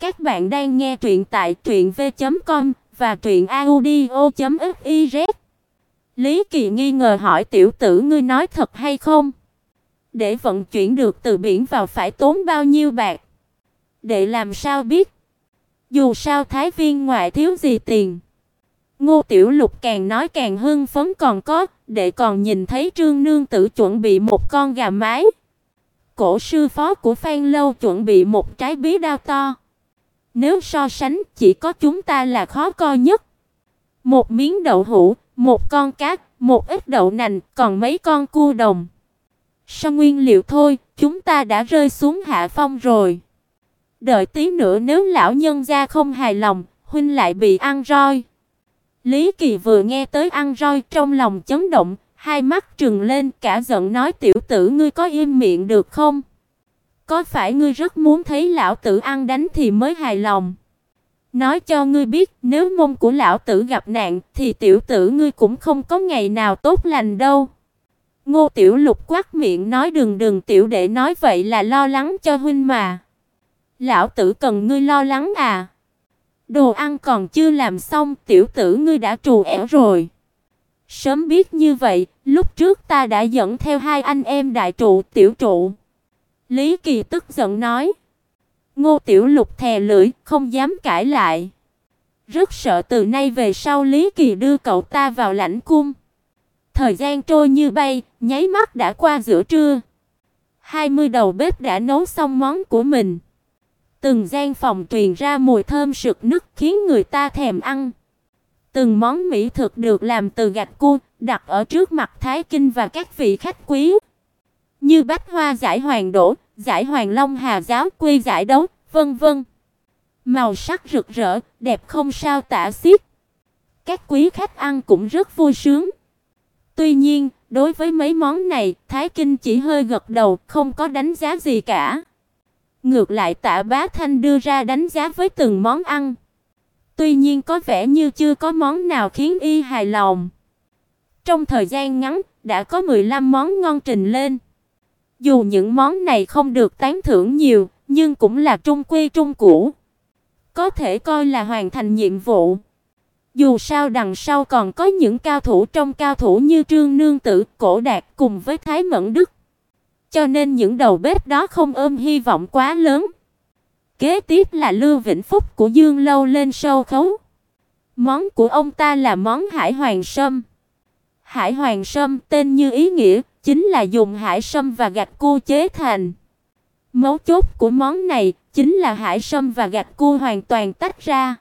Các bạn đang nghe truyện tại truyệnv.com và truyệnaudio.fiz. Lý Kỳ nghi ngờ hỏi tiểu tử ngươi nói thật hay không? Để vận chuyển được từ biển vào phải tốn bao nhiêu bạc? Để làm sao biết? Dù sao Thái Viên ngoại thiếu gì tiền. Ngô Tiểu Lục càng nói càng hưng phấn còn có, để còn nhìn thấy Trương nương tử chuẩn bị một con gà mái. Cổ sư phó của Phan Lâu chuẩn bị một trái bí đao to. Nếu so sánh, chỉ có chúng ta là khó coi nhất. Một miếng đậu hũ, một con cá, một ít đậu nành, còn mấy con cua đồng. Sao nguyên liệu thôi, chúng ta đã rơi xuống hạ phong rồi. Đợi tí nữa nếu lão nhân gia không hài lòng, huynh lại bị ăn roi. Lý Kỳ vừa nghe tới ăn roi trong lòng chấn động, hai mắt trừng lên cả giận nói tiểu tử ngươi có im miệng được không? Có phải ngươi rất muốn thấy lão tử ăn đánh thì mới hài lòng? Nói cho ngươi biết, nếu mông của lão tử gặp nạn thì tiểu tử ngươi cũng không có ngày nào tốt lành đâu. Ngô Tiểu Lục quát miệng nói đừng đừng tiểu đệ nói vậy là lo lắng cho huynh mà. Lão tử cần ngươi lo lắng à? Đồ ăn còn chưa làm xong, tiểu tử ngươi đã trù ẻo rồi. Sớm biết như vậy, lúc trước ta đã dẫn theo hai anh em đại trụ, tiểu trụ. Lý Kỳ tức giận nói. Ngô Tiểu Lục thè lưỡi, không dám cãi lại. Rất sợ từ nay về sau Lý Kỳ đưa cậu ta vào lãnh cung. Thời gian trôi như bay, nháy mắt đã qua giữa trưa. 20 đầu bếp đã nấu xong món của mình. Từng gian phòng truyền ra mùi thơm sực nức khiến người ta thèm ăn. Từng món mỹ thực được làm từ gạch cua, đặt ở trước mặt Thái Kinh và các vị khách quý. Như bách hoa giải hoàng đổ, giải hoàng long hà giáo quy giải đấu, vân vân. Màu sắc rực rỡ, đẹp không sao tả xiết. Các quý khách ăn cũng rất vui sướng. Tuy nhiên, đối với mấy món này, Thái Kinh chỉ hơi gật đầu, không có đánh giá gì cả. Ngược lại Tạ Bá Thanh đưa ra đánh giá với từng món ăn. Tuy nhiên có vẻ như chưa có món nào khiến y hài lòng. Trong thời gian ngắn, đã có 15 món ngon trình lên. Dù những món này không được tán thưởng nhiều, nhưng cũng là trung quy trung cũ. Có thể coi là hoàn thành nhiệm vụ. Dù sao đằng sau còn có những cao thủ trong cao thủ như Trương Nương Tử, Cổ Đạt cùng với Thái Mẫn Đức. Cho nên những đầu bếp đó không ôm hy vọng quá lớn. Kế tiếp là Lưu Vĩnh Phúc của Dương Lâu lên sâu khấu. Món của ông ta là món hải hoàng sâm. Hải hoàng sâm tên như ý nghĩa, chính là dùng hải sâm và gạch cua chế thành. Mấu chốt của món này chính là hải sâm và gạch cua hoàn toàn tách ra.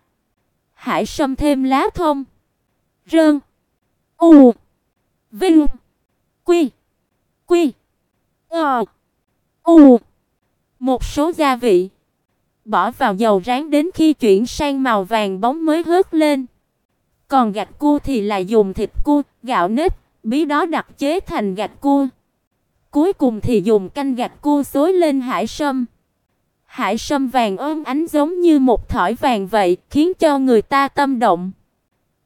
Hải sâm thêm lá thông, rơn, u, vinh, quy, quy, ờ, u, một số gia vị. Bỏ vào dầu rán đến khi chuyển sang màu vàng bóng mới hớt lên. Còn gạch cua thì là dùng thịt cua, gạo nếp, bí đó đặc chế thành gạch cua. Cuối cùng thì dùng canh gạch cua xối lên hải sâm. Hải sâm vàng ôm ánh giống như một thỏi vàng vậy, khiến cho người ta tâm động.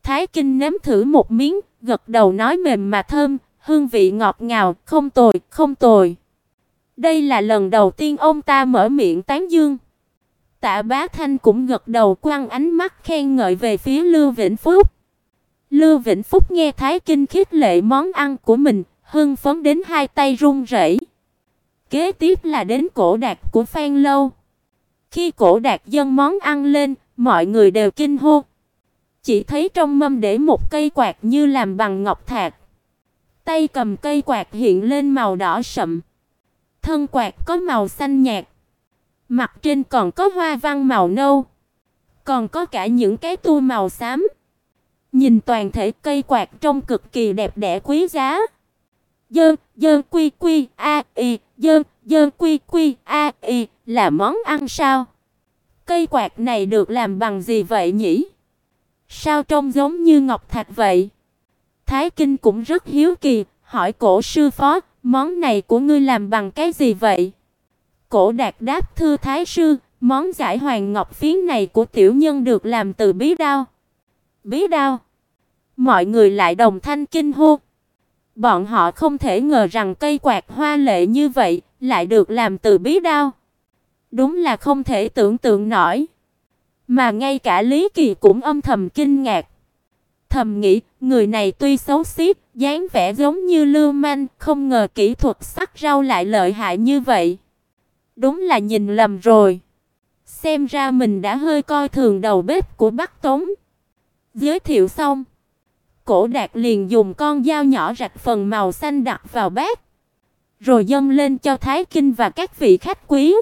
Thái Kinh nếm thử một miếng, gật đầu nói mềm mà thơm, hương vị ngọt ngào, không tồi, không tồi. Đây là lần đầu tiên ông ta mở miệng tán dương. Tạ Bá Thanh cũng gật đầu quăng ánh mắt khen ngợi về phía Lưu Vĩnh Phúc. Lưu Vĩnh Phúc nghe Thái Kinh khích lệ món ăn của mình, hưng phấn đến hai tay run rẩy. Kế tiếp là đến cổ đạt của Phan Lâu. Khi cổ đạt dâng món ăn lên, mọi người đều kinh hô. Chỉ thấy trong mâm để một cây quạt như làm bằng ngọc thạch. Tay cầm cây quạt hiện lên màu đỏ sậm. Thân quạt có màu xanh nhạt. Mặt trên còn có hoa văn màu nâu, còn có cả những cái tu màu xám. Nhìn toàn thể cây quạt trông cực kỳ đẹp đẽ quý giá. Dơ, dơ quy quy a y, dơ, dơ quy quy a y là món ăn sao? Cây quạt này được làm bằng gì vậy nhỉ? Sao trông giống như ngọc thạch vậy? Thái Kinh cũng rất hiếu kỳ, hỏi cổ sư phó, món này của ngươi làm bằng cái gì vậy? Cổ Đạt đáp thưa thái sư, món giải hoàng ngọc phiến này của tiểu nhân được làm từ bí đao. Bí đao? Mọi người lại đồng thanh kinh hô. Bọn họ không thể ngờ rằng cây quạt hoa lệ như vậy lại được làm từ bí đao. Đúng là không thể tưởng tượng nổi. Mà ngay cả Lý Kỳ cũng âm thầm kinh ngạc. Thầm nghĩ, người này tuy xấu xí, dáng vẻ giống như lưu manh, không ngờ kỹ thuật sắc rau lại lợi hại như vậy. Đúng là nhìn lầm rồi. Xem ra mình đã hơi coi thường đầu bếp của Bắc Tống. Giới thiệu xong, Cổ Đạt liền dùng con dao nhỏ rạch phần màu xanh đặt vào bát, rồi dâng lên cho Thái Kinh và các vị khách quý.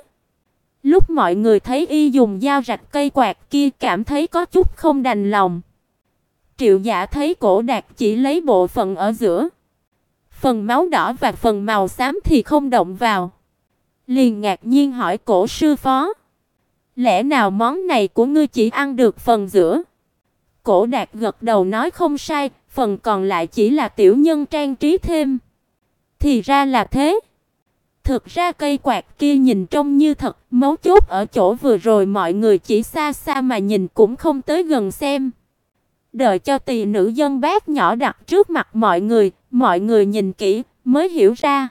Lúc mọi người thấy y dùng dao rạch cây quạt kia cảm thấy có chút không đành lòng. Triệu Giả thấy Cổ Đạt chỉ lấy bộ phận ở giữa, phần máu đỏ và phần màu xám thì không động vào. Liền ngạc nhiên hỏi Cổ sư phó: "Lẽ nào món này của ngươi chỉ ăn được phần giữa?" Cổ Đạt gật đầu nói không sai, phần còn lại chỉ là tiểu nhân trang trí thêm. Thì ra là thế. Thực ra cây quạt kia nhìn trông như thật, mấu chốt ở chỗ vừa rồi mọi người chỉ xa xa mà nhìn cũng không tới gần xem. Đợi cho tỳ nữ dân bát nhỏ đặt trước mặt mọi người, mọi người nhìn kỹ mới hiểu ra.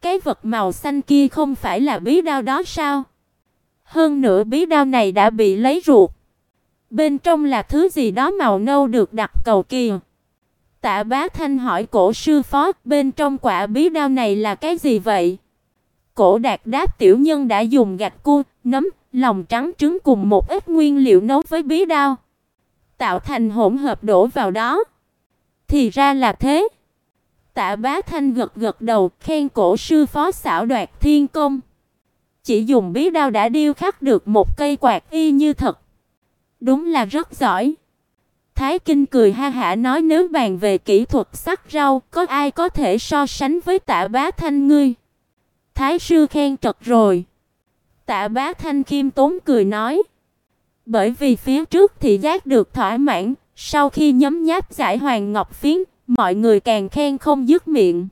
Cái vật màu xanh kia không phải là bí đao đó sao? Hơn nữa bí đao này đã bị lấy ruột. Bên trong là thứ gì đó màu nâu được đặt cầu kỳ. Tạ Bá Thanh hỏi cổ sư phó, bên trong quả bí đao này là cái gì vậy? Cổ Đạt đáp tiểu nhân đã dùng gạch cua, nấm, lòng trắng trứng cùng một ít nguyên liệu nấu với bí đao, tạo thành hỗn hợp đổ vào đó. Thì ra là thế. Tạ Bá Thanh gật gật đầu, khen cổ sư phó xảo đoạt thiên công. Chỉ dùng bí đao đã điêu khắc được một cây quạt y như thật. Đúng là rất giỏi. Thái Kinh cười ha hả nói nếu bàn về kỹ thuật sắc rau, có ai có thể so sánh với Tạ Bá Thanh ngươi? Thái sư khen trật rồi. Tạ Bá Thanh khiêm tốn cười nói, bởi vì phía trước thì giác được thỏa mãn, sau khi nhấm nháp giải hoàng ngọc phiến, mọi người càng khen không dứt miệng.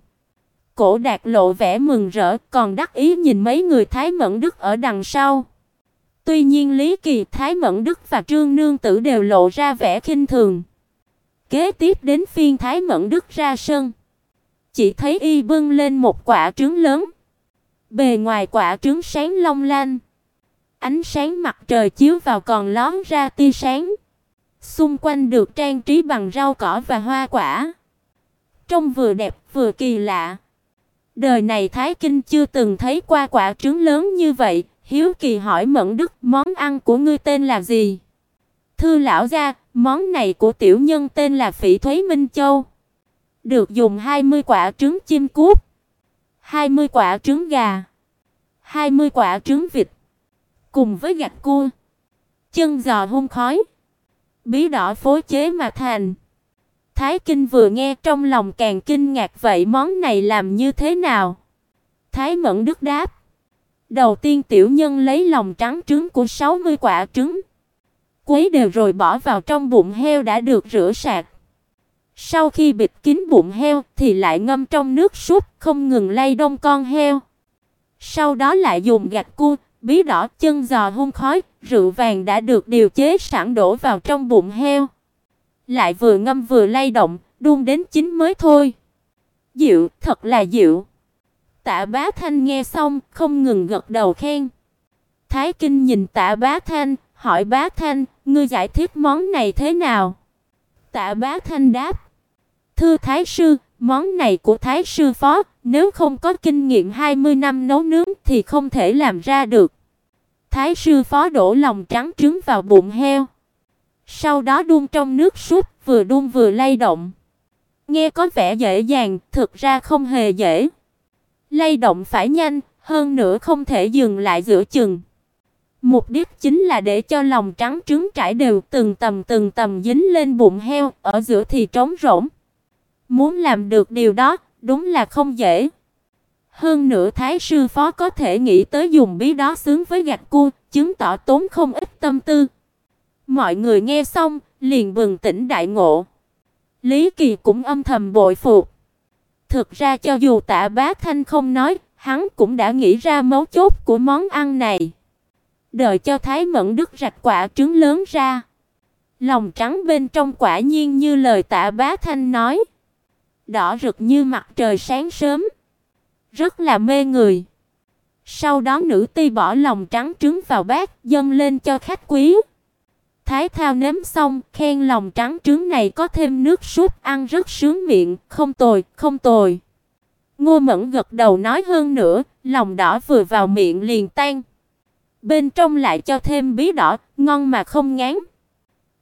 Cổ Đạt lộ vẻ mừng rỡ, còn đắc ý nhìn mấy người Thái Mẫn Đức ở đằng sau. Tuy nhiên Lý Kỳ, Thái Mẫn Đức và Trương Nương Tử đều lộ ra vẻ khinh thường. Kế tiếp đến phiên Thái Mẫn Đức ra sân, chỉ thấy y bưng lên một quả trứng lớn. Bề ngoài quả trứng sáng long lanh, ánh sáng mặt trời chiếu vào còn lóm ra tia sáng. Xung quanh được trang trí bằng rau cỏ và hoa quả. Trông vừa đẹp vừa kỳ lạ. Đời này Thái Kinh chưa từng thấy qua quả trứng lớn như vậy, hiếu kỳ hỏi Mẫn Đức, món ăn của ngươi tên là gì? Thư lão gia, món này của tiểu nhân tên là Phỉ Thúy Minh Châu. Được dùng 20 quả trứng chim cút, 20 quả trứng gà, 20 quả trứng vịt, cùng với gạch cua, chân giò hun khói, bí đỏ phối chế mà thành. Thái Kinh vừa nghe trong lòng càng kinh ngạc vậy món này làm như thế nào? Thái Mẫn Đức đáp: Đầu tiên tiểu nhân lấy lòng trắng trứng của 60 quả trứng, quấy đều rồi bỏ vào trong bụng heo đã được rửa sạch. Sau khi bịt kín bụng heo thì lại ngâm trong nước súp, không ngừng lay đông con heo. Sau đó lại dùng gạch cua, bí đỏ, chân giò hun khói, rượu vàng đã được điều chế sẵn đổ vào trong bụng heo. Lại vừa ngâm vừa lay động, đun đến chín mới thôi. Dịu, thật là dịu. Tạ Bá Thanh nghe xong, không ngừng gật đầu khen. Thái Kinh nhìn Tạ Bá Thanh, hỏi Bá Thanh, ngươi giải thích món này thế nào? Tạ Bá Thanh đáp: "Thưa thái sư, món này của thái sư phó, nếu không có kinh nghiệm 20 năm nấu nướng thì không thể làm ra được." Thái sư phó đổ lòng trắng trứng vào bụng heo, sau đó đun trong nước súp, vừa đun vừa lay động. Nghe có vẻ dễ dàng, thực ra không hề dễ. Lay động phải nhanh, hơn nữa không thể dừng lại giữa chừng. Mục đích chính là để cho lòng trắng trứng trải đều từng tầm từng tầm dính lên bụng heo, ở giữa thì trống rỗng. Muốn làm được điều đó, đúng là không dễ. Hơn nữa thái sư phó có thể nghĩ tới dùng bí đó sướng với gạch cua, chứng tỏ tốn không ít tâm tư. Mọi người nghe xong, liền bừng tỉnh đại ngộ. Lý Kỳ cũng âm thầm bội phục. Thực ra cho dù Tạ Bá Thanh không nói, hắn cũng đã nghĩ ra mấu chốt của món ăn này. Đợi cho Thái Mẫn Đức rạch quả trứng lớn ra. Lòng trắng bên trong quả nhiên như lời Tạ Bá Thanh nói, đỏ rực như mặt trời sáng sớm, rất là mê người. Sau đó nữ ti bỏ lòng trắng trứng vào bát, dâng lên cho khách quý. Thái Thao nếm xong, khen lòng trắng trứng này có thêm nước súp, ăn rất sướng miệng, không tồi, không tồi. Ngô Mẫn gật đầu nói hơn nữa, lòng đỏ vừa vào miệng liền tan. Bên trong lại cho thêm bí đỏ, ngon mà không ngán.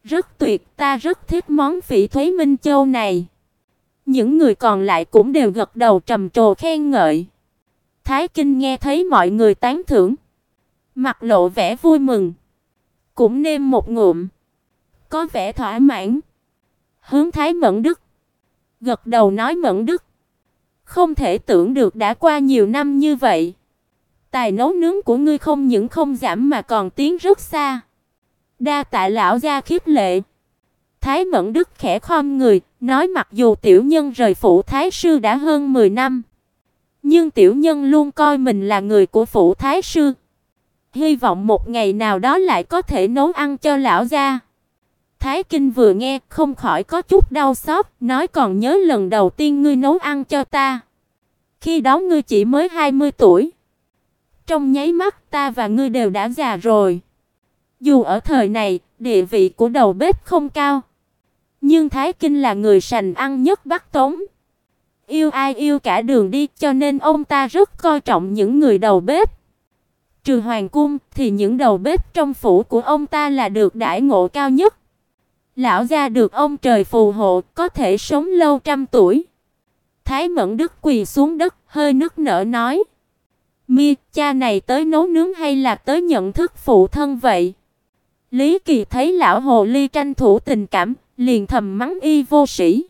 Rất tuyệt, ta rất thích món phỉ thúy minh châu này. Những người còn lại cũng đều gật đầu trầm trồ khen ngợi. Thái Kinh nghe thấy mọi người tán thưởng, mặt lộ vẻ vui mừng, cũng nêm một ngụm, có vẻ thỏa mãn. Hướng Thái Mẫn Đức gật đầu nói Mẫn Đức, không thể tưởng được đã qua nhiều năm như vậy, tài nấu nướng của ngươi không những không giảm mà còn tiến rất xa. Đa tạ lão gia khiết lệ. Thái Mẫn Đức khẽ khom người, nói mặc dù tiểu nhân rời phủ thái sư đã hơn 10 năm, nhưng tiểu nhân luôn coi mình là người của phủ thái sư. Hy vọng một ngày nào đó lại có thể nấu ăn cho lão gia. Thái Kinh vừa nghe, không khỏi có chút đau xót, nói còn nhớ lần đầu tiên ngươi nấu ăn cho ta. Khi đó ngươi chỉ mới 20 tuổi. Trong nháy mắt ta và ngươi đều đã già rồi. Dù ở thời này, địa vị của đầu bếp không cao, nhưng Thái Kinh là người sành ăn nhất Bắc Tống. Yêu ai yêu cả đường đi, cho nên ông ta rất coi trọng những người đầu bếp. Trừ hoàng cung thì những đầu bếp trong phủ của ông ta là được đãi ngộ cao nhất. Lão gia được ông trời phù hộ, có thể sống lâu trăm tuổi. Thái Mẫn Đức quỳ xuống đất, hơi nức nở nói: "Mi, cha này tới nấu nướng hay là tới nhận thức phụ thân vậy?" Lý Kỳ thấy lão hồ ly tranh thủ tình cảm, liền thầm mắng y vô sĩ.